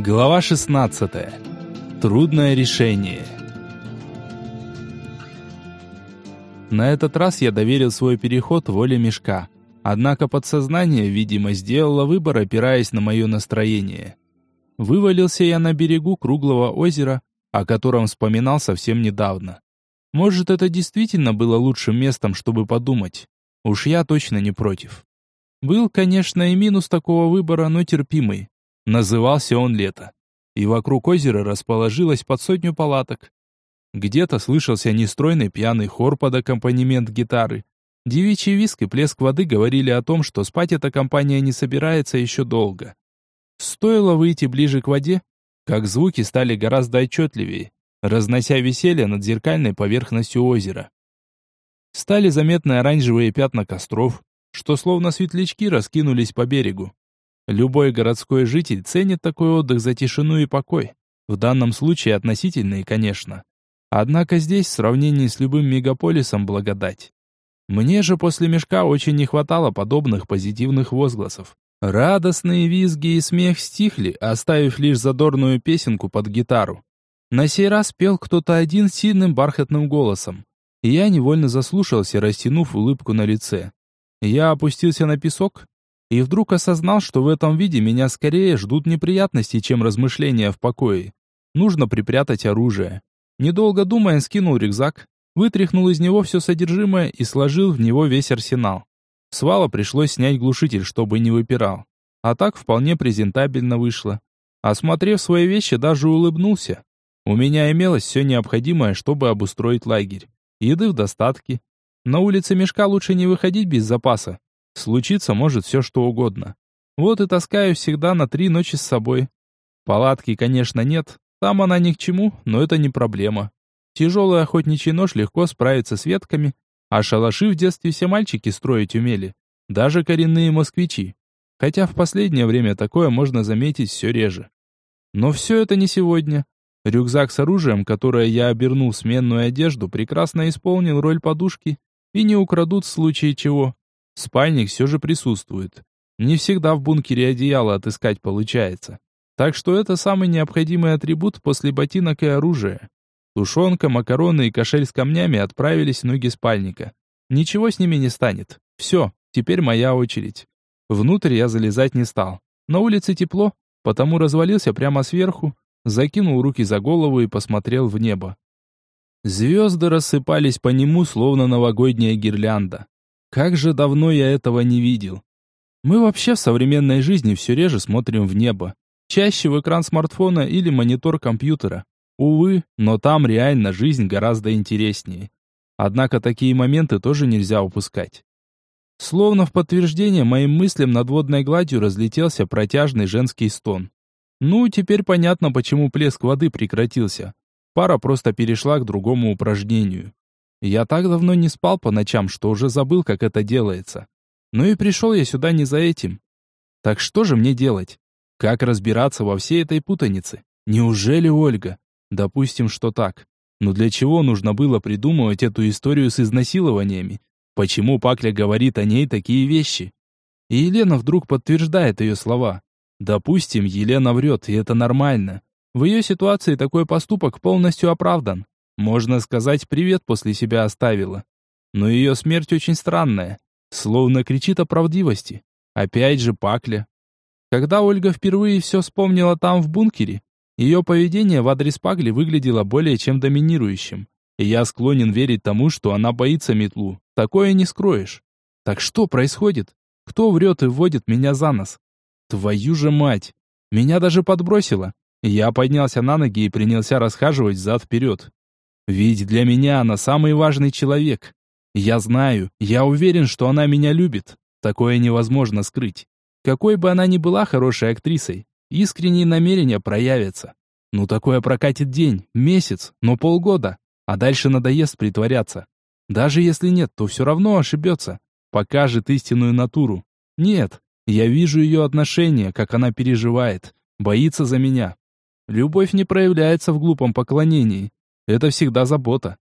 Глава 16. Трудное решение. На этот раз я доверил свой переход воле мешка. Однако подсознание, видимо, сделало выбор, опираясь на мое настроение. Вывалился я на берегу круглого озера, о котором вспоминал совсем недавно. Может, это действительно было лучшим местом, чтобы подумать. Уж я точно не против. Был, конечно, и минус такого выбора, но терпимый. Назывался он «Лето». И вокруг озера расположилось под сотню палаток. Где-то слышался нестройный пьяный хор под аккомпанемент гитары. Девичий виск и плеск воды говорили о том, что спать эта компания не собирается еще долго. Стоило выйти ближе к воде, как звуки стали гораздо отчетливее, разнося веселье над зеркальной поверхностью озера. Стали заметны оранжевые пятна костров, что словно светлячки раскинулись по берегу. Любой городской житель ценит такой отдых за тишину и покой. В данном случае относительный, конечно. Однако здесь в сравнении с любым мегаполисом благодать. Мне же после мешка очень не хватало подобных позитивных возгласов. Радостные визги и смех стихли, оставив лишь задорную песенку под гитару. На сей раз пел кто-то один сильным бархатным голосом. Я невольно заслушался, растянув улыбку на лице. Я опустился на песок и вдруг осознал, что в этом виде меня скорее ждут неприятности, чем размышления в покое. Нужно припрятать оружие. Недолго думая, скинул рюкзак, вытряхнул из него все содержимое и сложил в него весь арсенал. С вала пришлось снять глушитель, чтобы не выпирал. А так вполне презентабельно вышло. Осмотрев свои вещи, даже улыбнулся. У меня имелось все необходимое, чтобы обустроить лагерь. Еды в достатке. На улице мешка лучше не выходить без запаса. Случиться может все что угодно. Вот и таскаю всегда на три ночи с собой. Палатки, конечно, нет. Там она ни к чему, но это не проблема. Тяжелый охотничий нож легко справится с ветками, а шалаши в детстве все мальчики строить умели. Даже коренные москвичи. Хотя в последнее время такое можно заметить все реже. Но все это не сегодня. Рюкзак с оружием, которое я обернул в сменную одежду, прекрасно исполнил роль подушки и не украдут в случае чего. Спальник все же присутствует. Не всегда в бункере одеяло отыскать получается. Так что это самый необходимый атрибут после ботинок и оружия. Тушенка, макароны и кошель с камнями отправились в ноги спальника. Ничего с ними не станет. Все, теперь моя очередь. Внутрь я залезать не стал. На улице тепло, потому развалился прямо сверху, закинул руки за голову и посмотрел в небо. Звезды рассыпались по нему, словно новогодняя гирлянда. Как же давно я этого не видел. Мы вообще в современной жизни все реже смотрим в небо. Чаще в экран смартфона или монитор компьютера. Увы, но там реально жизнь гораздо интереснее. Однако такие моменты тоже нельзя упускать. Словно в подтверждение моим мыслям над водной гладью разлетелся протяжный женский стон. Ну, теперь понятно, почему плеск воды прекратился. Пара просто перешла к другому упражнению. Я так давно не спал по ночам, что уже забыл, как это делается. Ну и пришел я сюда не за этим. Так что же мне делать? Как разбираться во всей этой путанице? Неужели Ольга? Допустим, что так. Но для чего нужно было придумывать эту историю с изнасилованиями? Почему Пакля говорит о ней такие вещи? И Елена вдруг подтверждает ее слова. Допустим, Елена врет, и это нормально. В ее ситуации такой поступок полностью оправдан. Можно сказать, привет после себя оставила. Но ее смерть очень странная, словно кричит о правдивости. Опять же Пакля. Когда Ольга впервые все вспомнила там, в бункере, ее поведение в адрес Пакли выглядело более чем доминирующим. И я склонен верить тому, что она боится метлу. Такое не скроешь. Так что происходит? Кто врет и вводит меня за нос? Твою же мать! Меня даже подбросило. Я поднялся на ноги и принялся расхаживать зад-вперед. Ведь для меня она самый важный человек. Я знаю, я уверен, что она меня любит. Такое невозможно скрыть. Какой бы она ни была хорошей актрисой, искренние намерения проявятся. Ну такое прокатит день, месяц, но полгода, а дальше надоест притворяться. Даже если нет, то все равно ошибется. Покажет истинную натуру. Нет, я вижу ее отношение, как она переживает, боится за меня. Любовь не проявляется в глупом поклонении, это всегда забота.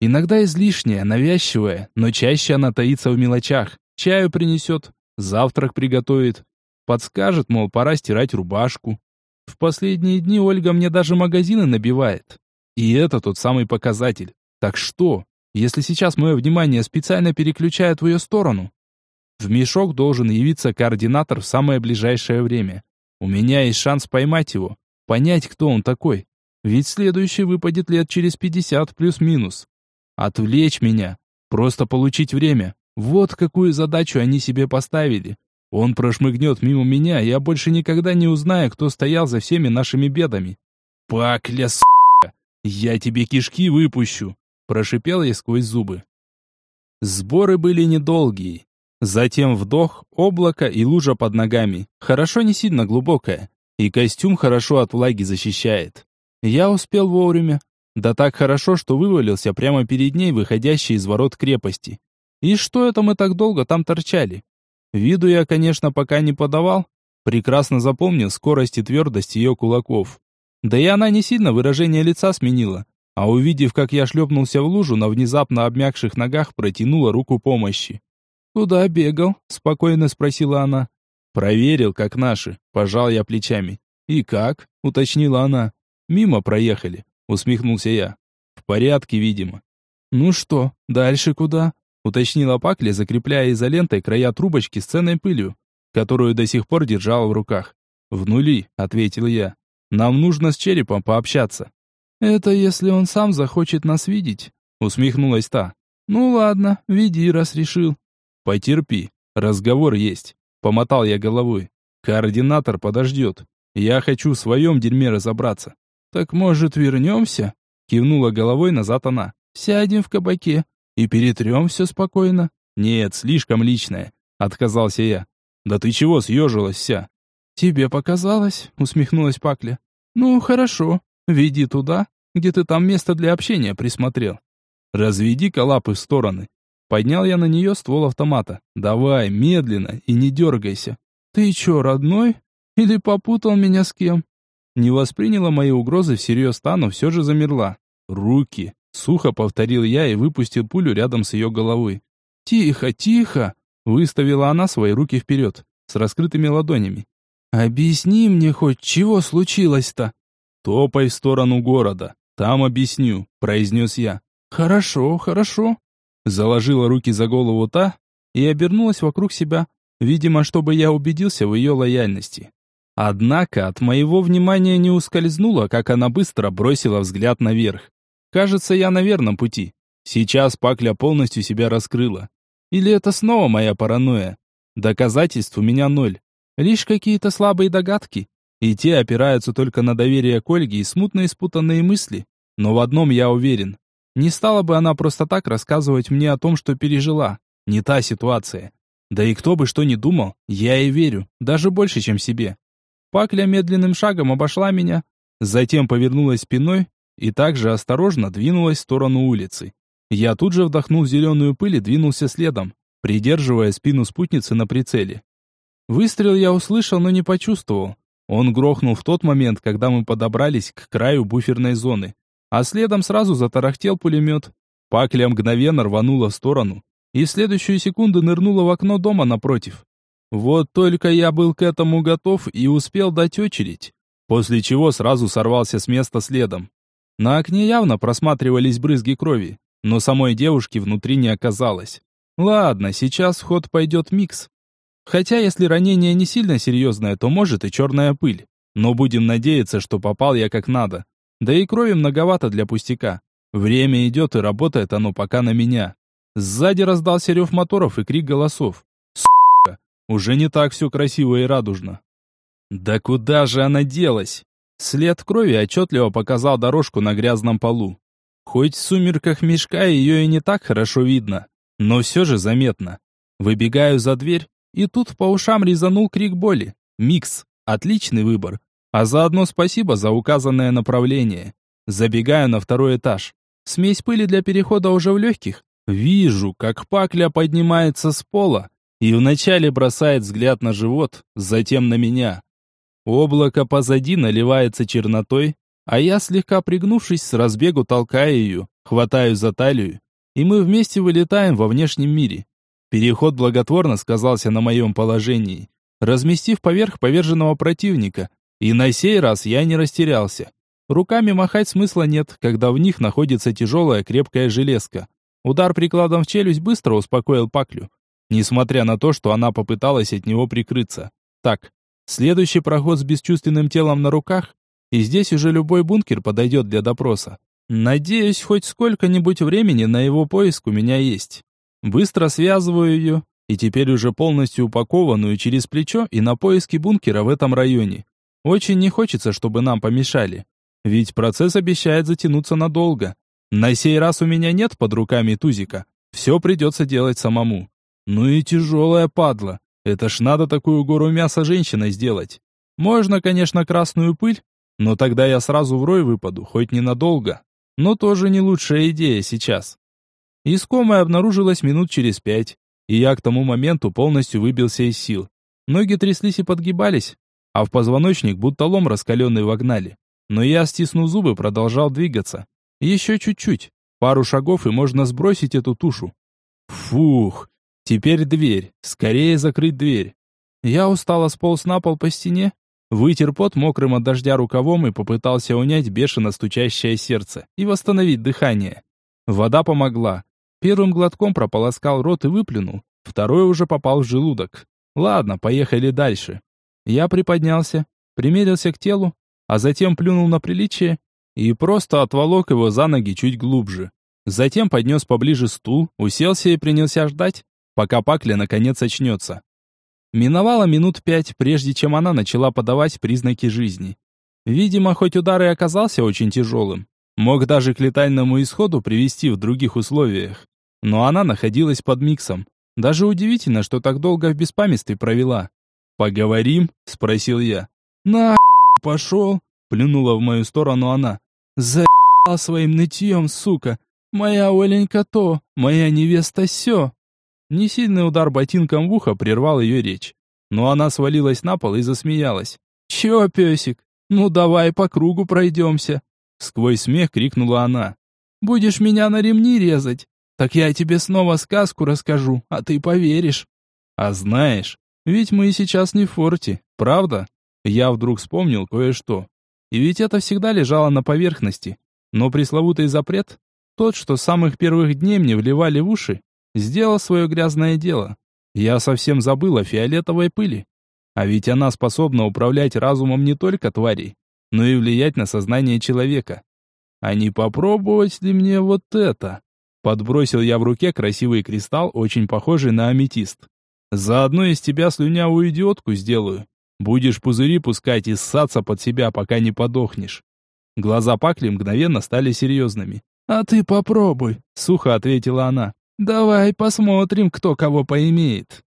Иногда излишняя, навязчивая, но чаще она таится в мелочах. Чаю принесет, завтрак приготовит, подскажет, мол, пора стирать рубашку. В последние дни Ольга мне даже магазины набивает. И это тот самый показатель. Так что, если сейчас мое внимание специально переключает в ее сторону? В мешок должен явиться координатор в самое ближайшее время. У меня есть шанс поймать его, понять, кто он такой. Ведь следующий выпадет лет через пятьдесят плюс-минус. Отвлечь меня, просто получить время. Вот какую задачу они себе поставили. Он прошмыгнет мимо меня, я больше никогда не узнаю, кто стоял за всеми нашими бедами. Пакля, сука! Я тебе кишки выпущу! Прошипел я сквозь зубы. Сборы были недолгие. Затем вдох, облако и лужа под ногами. Хорошо не сильно глубокая. И костюм хорошо от влаги защищает. Я успел вовремя. Да так хорошо, что вывалился прямо перед ней, выходящий из ворот крепости. И что это мы так долго там торчали? Виду я, конечно, пока не подавал. Прекрасно запомнил скорость и твердость ее кулаков. Да и она не сильно выражение лица сменила. А увидев, как я шлепнулся в лужу, на внезапно обмякших ногах протянула руку помощи. «Куда бегал?» — спокойно спросила она. «Проверил, как наши», — пожал я плечами. «И как?» — уточнила она. «Мимо проехали», — усмехнулся я. «В порядке, видимо». «Ну что, дальше куда?» — уточнила Пакля, закрепляя изолентой края трубочки с ценной пылью, которую до сих пор держал в руках. «В нули», — ответил я. «Нам нужно с черепом пообщаться». «Это если он сам захочет нас видеть», — усмехнулась та. «Ну ладно, веди, раз решил». «Потерпи, разговор есть», — помотал я головой. «Координатор подождет. Я хочу в своем дерьме разобраться». «Так, может, вернемся?» — кивнула головой назад она. «Сядем в кабаке и перетрем все спокойно». «Нет, слишком личное», — отказался я. «Да ты чего съежилась вся?» «Тебе показалось?» — усмехнулась Пакля. «Ну, хорошо. Веди туда, где ты там место для общения присмотрел. Разведи-ка лапы в стороны. Поднял я на нее ствол автомата. «Давай, медленно и не дергайся». «Ты че, родной? Или попутал меня с кем?» Не восприняла мои угрозы всерьез та, но все же замерла. «Руки!» — сухо повторил я и выпустил пулю рядом с ее головой. «Тихо, тихо!» — выставила она свои руки вперед, с раскрытыми ладонями. «Объясни мне хоть, чего случилось-то?» «Топай в сторону города, там объясню», — произнес я. «Хорошо, хорошо», Заложила руки за голову та и обернулась вокруг себя, видимо, чтобы я убедился в ее лояльности. Однако от моего внимания не ускользнуло, как она быстро бросила взгляд наверх. Кажется, я на верном пути. Сейчас Пакля полностью себя раскрыла. Или это снова моя паранойя? Доказательств у меня ноль. Лишь какие-то слабые догадки. И те опираются только на доверие к Ольге и смутные спутанные мысли. Но в одном я уверен. Не стала бы она просто так рассказывать мне о том, что пережила. Не та ситуация. Да и кто бы что ни думал, я ей верю, даже больше, чем себе. Пакля медленным шагом обошла меня, затем повернулась спиной и также осторожно двинулась в сторону улицы. Я тут же вдохнул зеленую пыль и двинулся следом, придерживая спину спутницы на прицеле. Выстрел я услышал, но не почувствовал. Он грохнул в тот момент, когда мы подобрались к краю буферной зоны а следом сразу затарахтел пулемет. Пакля мгновенно рванула в сторону и в следующую секунду нырнула в окно дома напротив. Вот только я был к этому готов и успел дать очередь, после чего сразу сорвался с места следом. На окне явно просматривались брызги крови, но самой девушки внутри не оказалось. Ладно, сейчас в ход пойдет микс. Хотя если ранение не сильно серьезное, то может и черная пыль. Но будем надеяться, что попал я как надо. Да и крови многовато для пустяка. Время идет, и работает оно пока на меня. Сзади раздался рев моторов и крик голосов. Уже не так все красиво и радужно. Да куда же она делась? След крови отчетливо показал дорожку на грязном полу. Хоть в сумерках мешка ее и не так хорошо видно, но все же заметно. Выбегаю за дверь, и тут по ушам резанул крик боли. Микс. Отличный выбор. А заодно спасибо за указанное направление. Забегаю на второй этаж. Смесь пыли для перехода уже в легких. Вижу, как пакля поднимается с пола и вначале бросает взгляд на живот, затем на меня. Облако позади наливается чернотой, а я, слегка пригнувшись, с разбегу толкаю ее, хватаю за талию, и мы вместе вылетаем во внешнем мире. Переход благотворно сказался на моем положении. Разместив поверх поверженного противника, И на сей раз я не растерялся. Руками махать смысла нет, когда в них находится тяжелая крепкая железка. Удар прикладом в челюсть быстро успокоил Паклю, несмотря на то, что она попыталась от него прикрыться. Так, следующий проход с бесчувственным телом на руках, и здесь уже любой бункер подойдет для допроса. Надеюсь, хоть сколько-нибудь времени на его поиск у меня есть. Быстро связываю ее, и теперь уже полностью упакованную через плечо и на поиски бункера в этом районе. Очень не хочется, чтобы нам помешали. Ведь процесс обещает затянуться надолго. На сей раз у меня нет под руками тузика. Все придется делать самому. Ну и тяжелая падла. Это ж надо такую гору мяса женщиной сделать. Можно, конечно, красную пыль, но тогда я сразу в рой выпаду, хоть ненадолго. Но тоже не лучшая идея сейчас. Искомая обнаружилась минут через пять и я к тому моменту полностью выбился из сил. Ноги тряслись и подгибались, а в позвоночник будто лом раскаленный вогнали. Но я, стиснув зубы, продолжал двигаться. Еще чуть-чуть, пару шагов и можно сбросить эту тушу. Фух, теперь дверь, скорее закрыть дверь. Я устало сполз на пол по стене, вытер пот мокрым от дождя рукавом и попытался унять бешено стучащее сердце и восстановить дыхание. Вода помогла, Первым глотком прополоскал рот и выплюнул, второй уже попал в желудок. Ладно, поехали дальше. Я приподнялся, примерился к телу, а затем плюнул на приличие и просто отволок его за ноги чуть глубже. Затем поднес поближе стул, уселся и принялся ждать, пока Пакля наконец очнется. Миновало минут пять, прежде чем она начала подавать признаки жизни. Видимо, хоть удар и оказался очень тяжелым, мог даже к летальному исходу привести в других условиях. Но она находилась под миксом. Даже удивительно, что так долго в беспамятстве провела. «Поговорим?» — спросил я. «На пошел!» — плюнула в мою сторону она. «За***а своим нытьем, сука! Моя Оленька то, моя невеста сё!» Несильный удар ботинком в ухо прервал ее речь. Но она свалилась на пол и засмеялась. «Чё, песик? Ну давай по кругу пройдемся!» Сквозь смех крикнула она. «Будешь меня на ремни резать? Так я тебе снова сказку расскажу, а ты поверишь. А знаешь, ведь мы и сейчас не в форте, правда? Я вдруг вспомнил кое-что. И ведь это всегда лежало на поверхности. Но пресловутый запрет, тот, что с самых первых дней мне вливали в уши, сделал свое грязное дело. Я совсем забыл о фиолетовой пыли. А ведь она способна управлять разумом не только тварей, но и влиять на сознание человека. А не попробовать ли мне вот это? Подбросил я в руке красивый кристалл, очень похожий на аметист. Заодно из тебя слюнявую идиотку сделаю. Будешь пузыри пускать и ссаться под себя, пока не подохнешь. Глаза Пакли мгновенно стали серьезными. «А ты попробуй», — сухо ответила она. «Давай посмотрим, кто кого поимеет».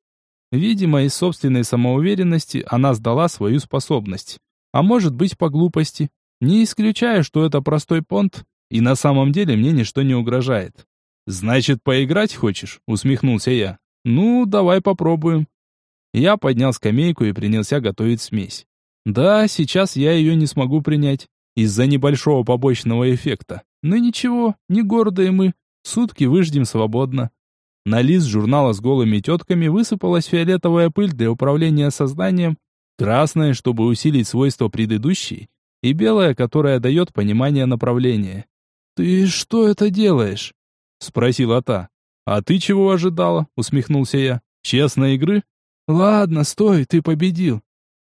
Видимо, из собственной самоуверенности она сдала свою способность. А может быть, по глупости. Не исключаю, что это простой понт, и на самом деле мне ничто не угрожает. «Значит, поиграть хочешь?» — усмехнулся я. «Ну, давай попробуем». Я поднял скамейку и принялся готовить смесь. Да, сейчас я ее не смогу принять, из-за небольшого побочного эффекта. Но ничего, не гордые мы, сутки выждем свободно. На лист журнала с голыми тетками высыпалась фиолетовая пыль для управления сознанием, красная, чтобы усилить свойства предыдущей, и белая, которая дает понимание направления. «Ты что это делаешь?» спросила та. А ты чего ожидала? усмехнулся я. Честной игры? Ладно, стой, ты победил.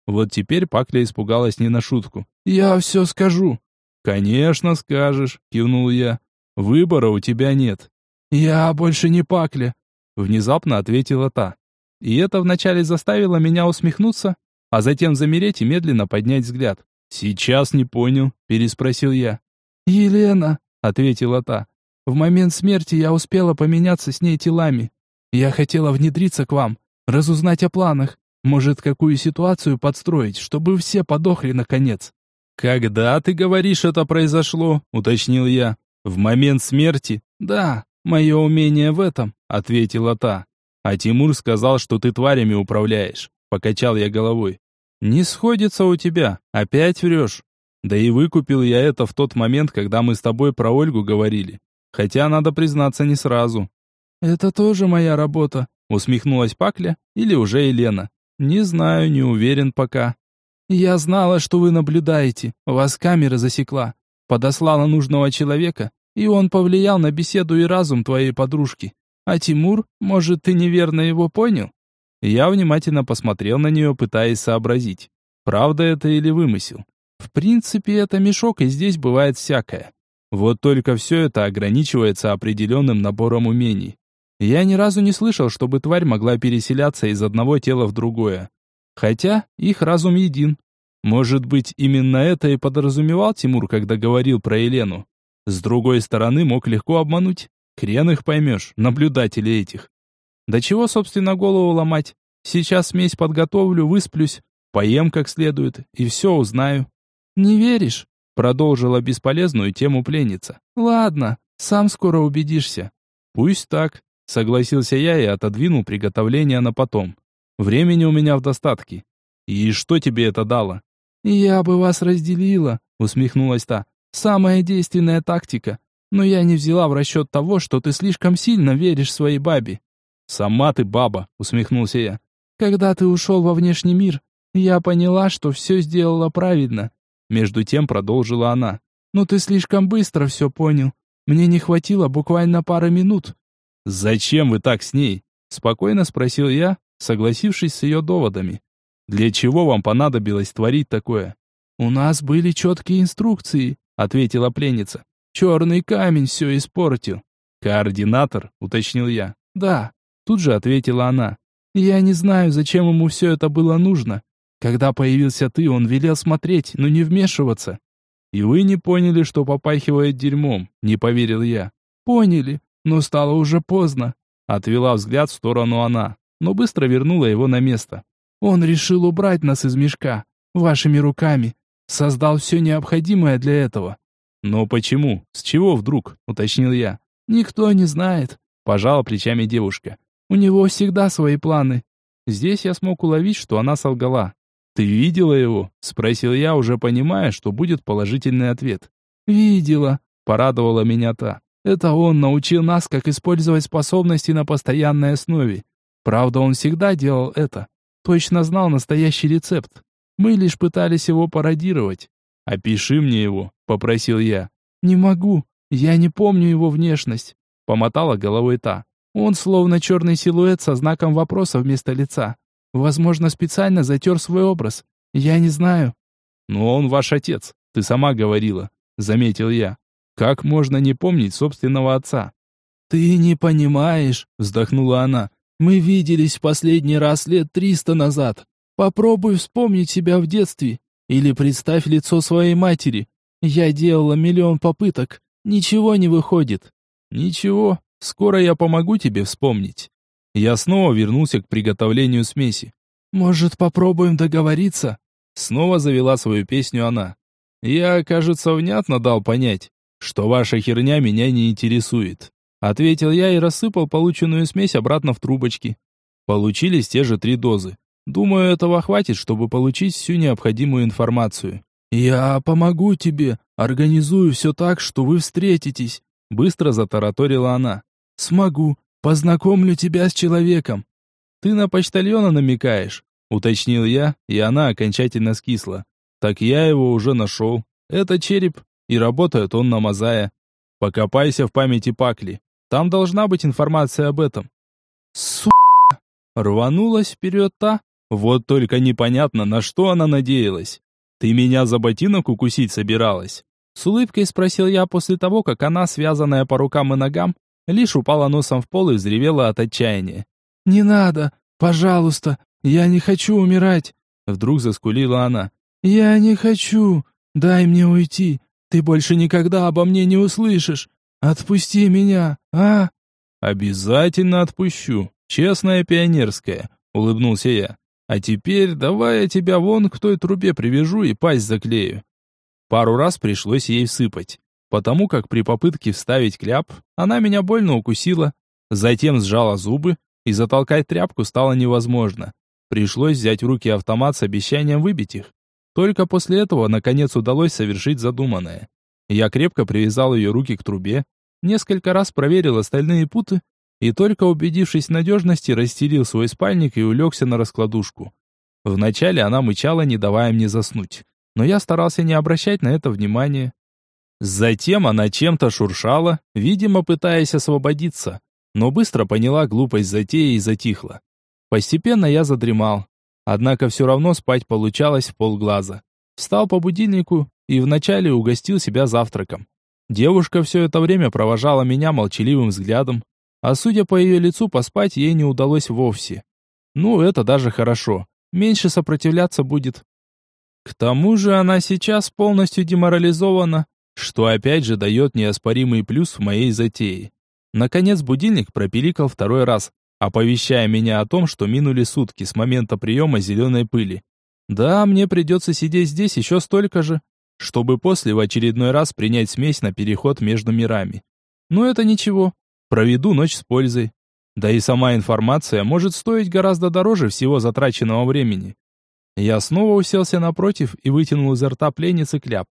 Вот теперь Пакля испугалась не на шутку. Я все скажу. Конечно, скажешь, кивнул я. Выбора у тебя нет. Я больше не Пакля, внезапно ответила та. И это вначале заставило меня усмехнуться, а затем замереть и медленно поднять взгляд. «Сейчас не понял», — переспросил я. «Елена», — ответила та, в момент смерти я успела поменяться с ней телами. Я хотела внедриться к вам, разузнать о планах, может, какую ситуацию подстроить, чтобы все подохли наконец. Когда ты говоришь, это произошло, уточнил я. В момент смерти? Да, мое умение в этом, ответила та. А Тимур сказал, что ты тварями управляешь. Покачал я головой. Не сходится у тебя, опять врешь. Да и выкупил я это в тот момент, когда мы с тобой про Ольгу говорили. Хотя, надо признаться, не сразу. «Это тоже моя работа», — усмехнулась Пакля, или уже Елена. «Не знаю, не уверен пока». «Я знала, что вы наблюдаете. Вас камера засекла. Подослала нужного человека, и он повлиял на беседу и разум твоей подружки. А Тимур, может, ты неверно его понял?» Я внимательно посмотрел на нее, пытаясь сообразить, правда это или вымысел. В принципе, это мешок, и здесь бывает всякое. Вот только все это ограничивается определенным набором умений. Я ни разу не слышал, чтобы тварь могла переселяться из одного тела в другое. Хотя их разум един. Может быть, именно это и подразумевал Тимур, когда говорил про Елену. С другой стороны, мог легко обмануть. Хрен их поймешь, наблюдатели этих. Да чего, собственно, голову ломать? Сейчас смесь подготовлю, высплюсь, поем как следует, и все узнаю. Не веришь? Продолжила бесполезную тему пленница. Ладно, сам скоро убедишься. Пусть так, согласился я и отодвинул приготовление на потом. Времени у меня в достатке. И что тебе это дало? Я бы вас разделила, усмехнулась та. Самая действенная тактика. Но я не взяла в расчет того, что ты слишком сильно веришь своей бабе. «Сама ты баба», — усмехнулся я. «Когда ты ушел во внешний мир, я поняла, что все сделала правильно». Между тем продолжила она. «Но ты слишком быстро все понял. Мне не хватило буквально пары минут». «Зачем вы так с ней?» Спокойно спросил я, согласившись с ее доводами. «Для чего вам понадобилось творить такое?» «У нас были четкие инструкции», — ответила пленница. «Черный камень все испортил». «Координатор?» — уточнил я. «Да». Тут же ответила она. «Я не знаю, зачем ему все это было нужно. Когда появился ты, он велел смотреть, но не вмешиваться». «И вы не поняли, что попахивает дерьмом?» — не поверил я. «Поняли, но стало уже поздно». Отвела взгляд в сторону она, но быстро вернула его на место. «Он решил убрать нас из мешка, вашими руками. Создал все необходимое для этого». «Но почему? С чего вдруг?» — уточнил я. «Никто не знает», — пожала плечами девушка. У него всегда свои планы. Здесь я смог уловить, что она солгала. «Ты видела его?» — спросил я, уже понимая, что будет положительный ответ. «Видела», — порадовала меня та. «Это он научил нас, как использовать способности на постоянной основе. Правда, он всегда делал это. Точно знал настоящий рецепт. Мы лишь пытались его пародировать. «Опиши мне его», — попросил я. «Не могу. Я не помню его внешность», — помотала головой та. Он словно черный силуэт со знаком вопроса вместо лица. Возможно, специально затер свой образ. Я не знаю. Но он ваш отец, ты сама говорила, заметил я. Как можно не помнить собственного отца? Ты не понимаешь, вздохнула она. Мы виделись последний раз лет триста назад. Попробуй вспомнить себя в детстве. Или представь лицо своей матери. Я делала миллион попыток. Ничего не выходит. Ничего, Скоро я помогу тебе вспомнить. Я снова вернулся к приготовлению смеси. Может, попробуем договориться? Снова завела свою песню она. Я, кажется, внятно дал понять, что ваша херня меня не интересует. Ответил я и рассыпал полученную смесь обратно в трубочки. Получились те же три дозы. Думаю, этого хватит, чтобы получить всю необходимую информацию. Я помогу тебе, организую все так, что вы встретитесь, быстро затараторила она. Смогу. Познакомлю тебя с человеком. Ты на почтальона намекаешь, уточнил я, и она окончательно скисла. Так я его уже нашел. Это череп, и работает он на Мазая. Покопайся в памяти Пакли. Там должна быть информация об этом. Су... Рванулась вперед та. Вот только непонятно, на что она надеялась. Ты меня за ботинок укусить собиралась? С улыбкой спросил я после того, как она, связанная по рукам и ногам, лишь упала носом в пол и взревела от отчаяния. «Не надо! Пожалуйста! Я не хочу умирать!» Вдруг заскулила она. «Я не хочу! Дай мне уйти! Ты больше никогда обо мне не услышишь! Отпусти меня, а?» «Обязательно отпущу! Честная пионерская!» — улыбнулся я. «А теперь давай я тебя вон к той трубе привяжу и пасть заклею». Пару раз пришлось ей всыпать потому как при попытке вставить кляп она меня больно укусила, затем сжала зубы, и затолкать тряпку стало невозможно. Пришлось взять в руки автомат с обещанием выбить их. Только после этого, наконец, удалось совершить задуманное. Я крепко привязал ее руки к трубе, несколько раз проверил остальные путы и только убедившись в надежности, расстелил свой спальник и улегся на раскладушку. Вначале она мычала, не давая мне заснуть, но я старался не обращать на это внимания. Затем она чем-то шуршала, видимо, пытаясь освободиться, но быстро поняла глупость затеи и затихла. Постепенно я задремал, однако все равно спать получалось в полглаза. Встал по будильнику и вначале угостил себя завтраком. Девушка все это время провожала меня молчаливым взглядом, а судя по ее лицу, поспать ей не удалось вовсе. Ну, это даже хорошо. Меньше сопротивляться будет. К тому же она сейчас полностью деморализована, что опять же дает неоспоримый плюс в моей затее. Наконец будильник пропиликал второй раз, оповещая меня о том, что минули сутки с момента приема зеленой пыли. Да, мне придется сидеть здесь еще столько же, чтобы после в очередной раз принять смесь на переход между мирами. Но это ничего, проведу ночь с пользой. Да и сама информация может стоить гораздо дороже всего затраченного времени. Я снова уселся напротив и вытянул изо рта пленницы кляп.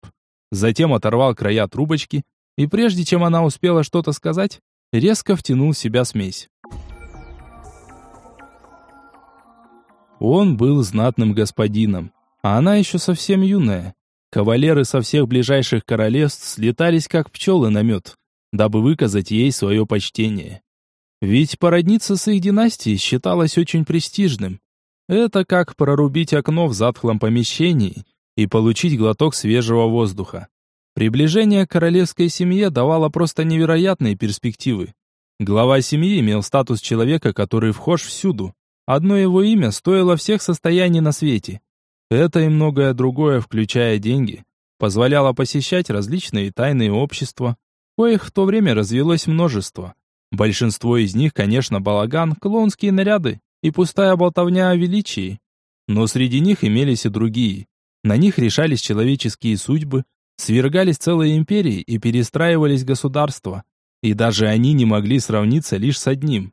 Затем оторвал края трубочки, и прежде чем она успела что-то сказать, резко втянул в себя смесь. Он был знатным господином, а она еще совсем юная. Кавалеры со всех ближайших королевств слетались как пчелы на мед, дабы выказать ей свое почтение. Ведь породниться с их династией считалось очень престижным. Это как прорубить окно в затхлом помещении и получить глоток свежего воздуха. Приближение к королевской семье давало просто невероятные перспективы. Глава семьи имел статус человека, который вхож всюду. Одно его имя стоило всех состояний на свете. Это и многое другое, включая деньги, позволяло посещать различные тайные общества, коих в то время развелось множество. Большинство из них, конечно, балаган, клоунские наряды и пустая болтовня о величии. Но среди них имелись и другие. На них решались человеческие судьбы, свергались целые империи и перестраивались государства. И даже они не могли сравниться лишь с одним.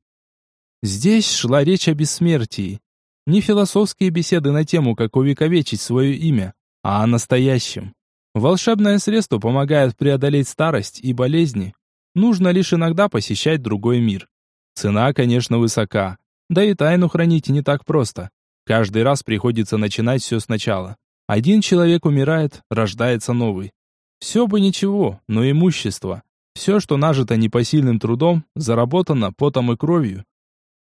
Здесь шла речь о бессмертии, не философские беседы на тему, как увековечить свое имя, а о настоящем. Волшебное средство помогает преодолеть старость и болезни. Нужно лишь иногда посещать другой мир. Цена, конечно, высока. Да и тайну хранить не так просто. Каждый раз приходится начинать все сначала. Один человек умирает, рождается новый. Все бы ничего, но имущество. Все, что нажито непосильным трудом, заработано потом и кровью.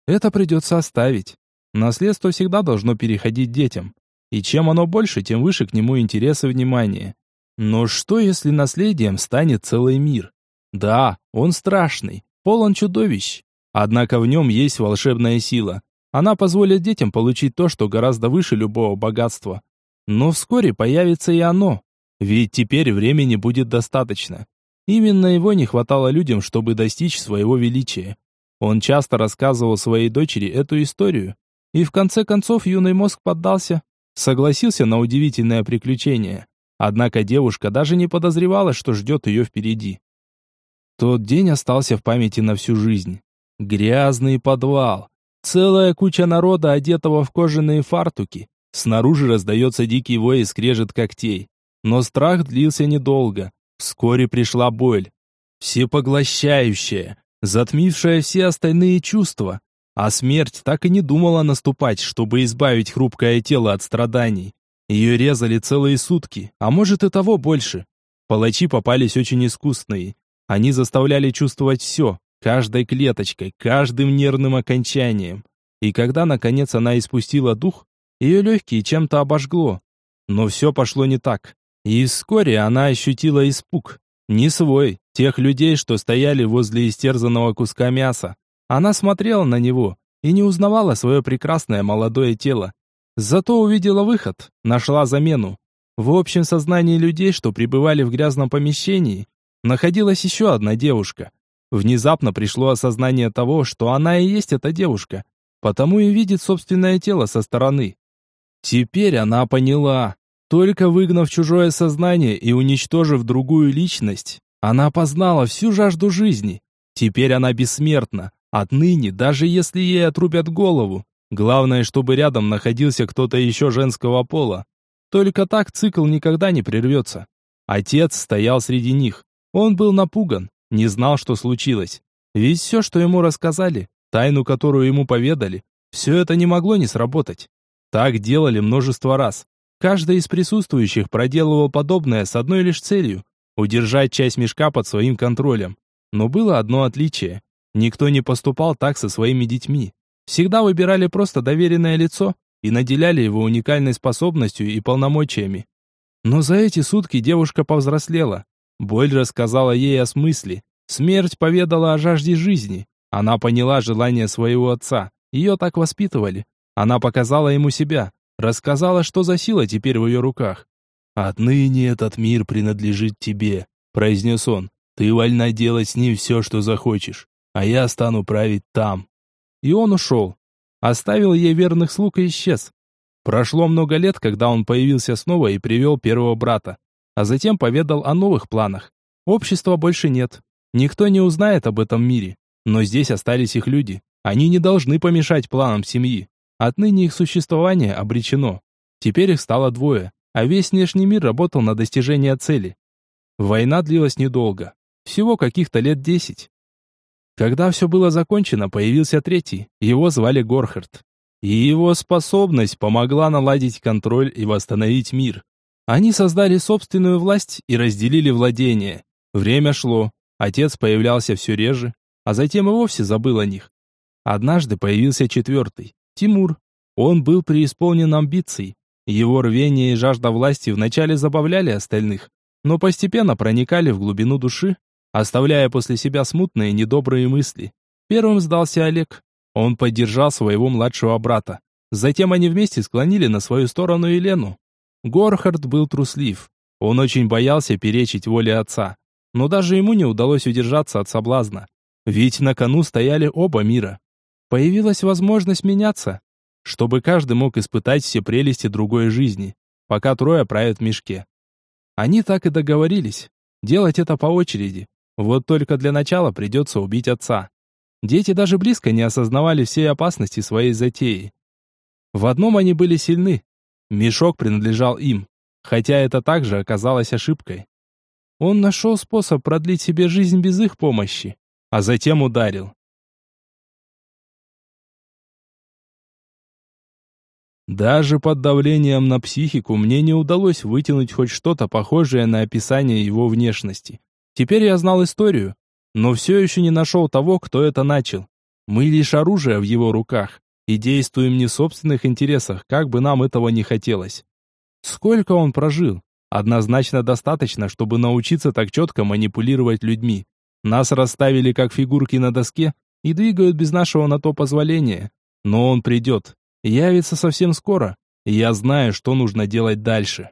Это придется оставить. Наследство всегда должно переходить детям. И чем оно больше, тем выше к нему интерес и внимание. Но что, если наследием станет целый мир? Да, он страшный, полон чудовищ. Однако в нем есть волшебная сила. Она позволит детям получить то, что гораздо выше любого богатства. Но вскоре появится и оно. Ведь теперь времени будет достаточно. Именно его не хватало людям, чтобы достичь своего величия. Он часто рассказывал своей дочери эту историю, и в конце концов юный мозг поддался, согласился на удивительное приключение. Однако девушка даже не подозревала, что ждет ее впереди. Тот день остался в памяти на всю жизнь. Грязный подвал. Целая куча народа, одетого в кожаные фартуки. Снаружи раздается дикий вой и скрежет когтей. Но страх длился недолго. Вскоре пришла боль. Всепоглощающая, затмившая все остальные чувства. А смерть так и не думала наступать, чтобы избавить хрупкое тело от страданий. Ее резали целые сутки, а может и того больше. Палачи попались очень искусные. Они заставляли чувствовать все, каждой клеточкой, каждым нервным окончанием. И когда, наконец, она испустила дух, ее легкие чем-то обожгло. Но все пошло не так. И вскоре она ощутила испуг. Не свой, тех людей, что стояли возле истерзанного куска мяса. Она смотрела на него и не узнавала свое прекрасное молодое тело. Зато увидела выход, нашла замену. В общем сознании людей, что пребывали в грязном помещении, находилась еще одна девушка. Внезапно пришло осознание того, что она и есть эта девушка, потому и видит собственное тело со стороны. Теперь она поняла. Только выгнав чужое сознание и уничтожив другую личность, она познала всю жажду жизни. Теперь она бессмертна, Отныне, даже если ей отрубят голову, главное, чтобы рядом находился кто-то еще женского пола. Только так цикл никогда не прервется. Отец стоял среди них. Он был напуган, не знал, что случилось. Ведь все, что ему рассказали, тайну, которую ему поведали, все это не могло не сработать. Так делали множество раз. Каждый из присутствующих проделывал подобное с одной лишь целью – удержать часть мешка под своим контролем. Но было одно отличие. Никто не поступал так со своими детьми. Всегда выбирали просто доверенное лицо и наделяли его уникальной способностью и полномочиями. Но за эти сутки девушка повзрослела. Боль рассказала ей о смысле. Смерть поведала о жажде жизни. Она поняла желание своего отца. Ее так воспитывали. Она показала ему себя, рассказала, что за сила теперь в ее руках. «Отныне этот мир принадлежит тебе», — произнес он. «Ты вольна делать с ним все, что захочешь, а я стану править там». И он ушел. Оставил ей верных слуг и исчез. Прошло много лет, когда он появился снова и привел первого брата, а затем поведал о новых планах. Общества больше нет. Никто не узнает об этом мире, но здесь остались их люди. Они не должны помешать планам семьи. Отныне их существование обречено. Теперь их стало двое, а весь внешний мир работал на достижение цели. Война длилась недолго, всего каких-то лет десять. Когда все было закончено, появился третий, его звали Горхард. И его способность помогла наладить контроль и восстановить мир. Они создали собственную власть и разделили владение. Время шло, отец появлялся все реже, а затем и вовсе забыл о них. Однажды появился четвертый, Тимур. Он был преисполнен амбиций. Его рвение и жажда власти вначале забавляли остальных, но постепенно проникали в глубину души, оставляя после себя смутные недобрые мысли. Первым сдался Олег. Он поддержал своего младшего брата. Затем они вместе склонили на свою сторону Елену. Горхард был труслив. Он очень боялся перечить воле отца. Но даже ему не удалось удержаться от соблазна. Ведь на кону стояли оба мира. Появилась возможность меняться, чтобы каждый мог испытать все прелести другой жизни, пока трое правят в мешке. Они так и договорились. Делать это по очереди. Вот только для начала придется убить отца. Дети даже близко не осознавали всей опасности своей затеи. В одном они были сильны. Мешок принадлежал им, хотя это также оказалось ошибкой. Он нашел способ продлить себе жизнь без их помощи, а затем ударил. Даже под давлением на психику мне не удалось вытянуть хоть что-то похожее на описание его внешности. Теперь я знал историю, но все еще не нашел того, кто это начал. Мы лишь оружие в его руках и действуем не в собственных интересах, как бы нам этого не хотелось. Сколько он прожил? Однозначно достаточно, чтобы научиться так четко манипулировать людьми. Нас расставили как фигурки на доске и двигают без нашего на то позволения. Но он придет, явится совсем скоро, я знаю, что нужно делать дальше.